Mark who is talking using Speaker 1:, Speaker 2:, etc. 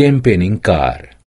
Speaker 1: campaigning car